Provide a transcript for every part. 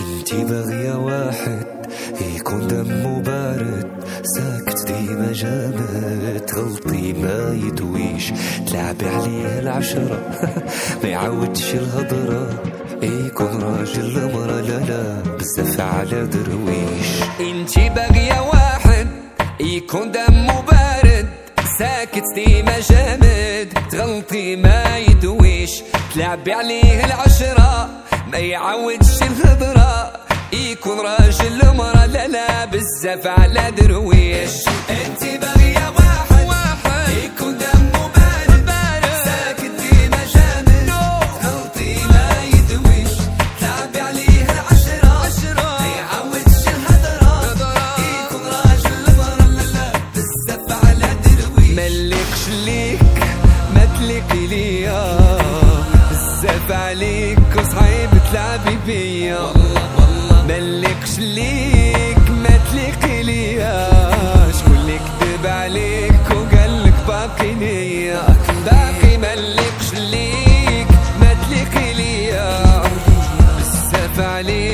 انتي باغية واحد يكون دمه بارد ساكت ديما جامد تغلطي ما يدويش. تلعبي عليه العشرة ما يعودش الهضرة. يكون راجل مرة لا لا بزاف على درويش. انتي باغية واحد يكون دمه بارد ساكت ديما جامد تغلطي ما يدويش. تلعبي عليه العشرة. ما يعودش الهضرة يكون راجل مرة لا لا بزاف على درويش. انتي باغية واحد. واحد. يكون دمه بارد. بارد. ساكت ديما جامد تغلطي ما يدويش. تلعبي عليه العشرة عشرة. ما يعودش الهضرة يكون راجل مرة لا لا بزاف على درويش. ملكش ليك ما تليقي ليا. بزاف عليك وصعيب تلعبي بيا. ملكش ليك ما تليقي ليا شكون اللي كذب عليك وقالك باقي ليا باقي ملكش ليك ما تليقي ليا بزاف عليك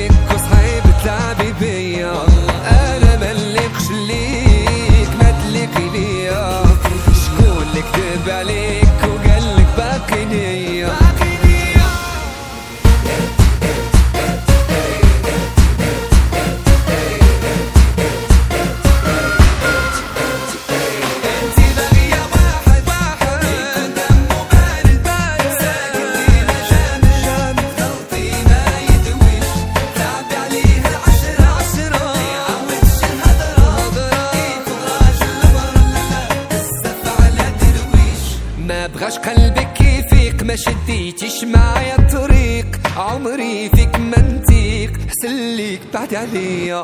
بغاش قلبك يفيق ما شديتيش معايا الطريق. عمري فيك ما نتيق حسن ليك بعد عليا.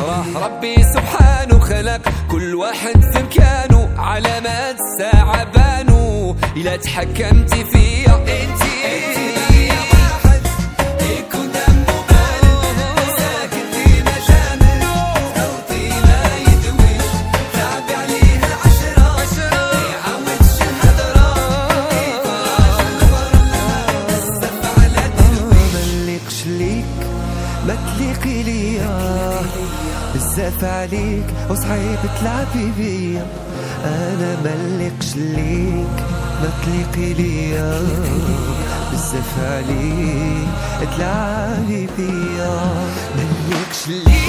راه ربي سبحانه خلق. كل واحد في مكانه. علامات الساعة بانوا. إلا تحكمتي فيا أنتي. واحد تليقي ليا. بزاف عليك وصعيب تلعبي بيا. أنا ملكش ليك ما تليقي ليا. بزاف عليك تلعبي بيا. ملكش ليك.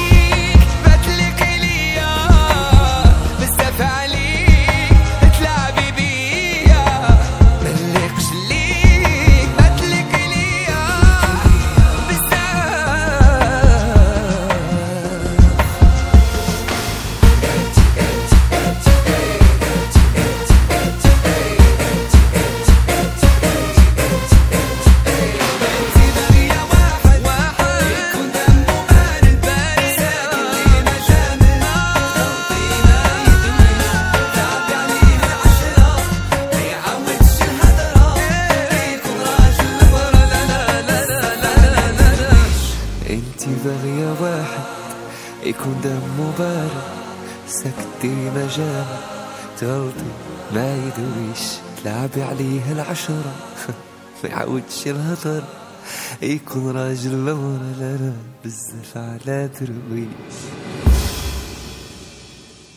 يكون دمه بارد ساكت ديما جامد تغلطي ما يدويش تلعبي عليه العشرة. ما يعودش الهضر يكون راجل لا لا بزاف على درويش.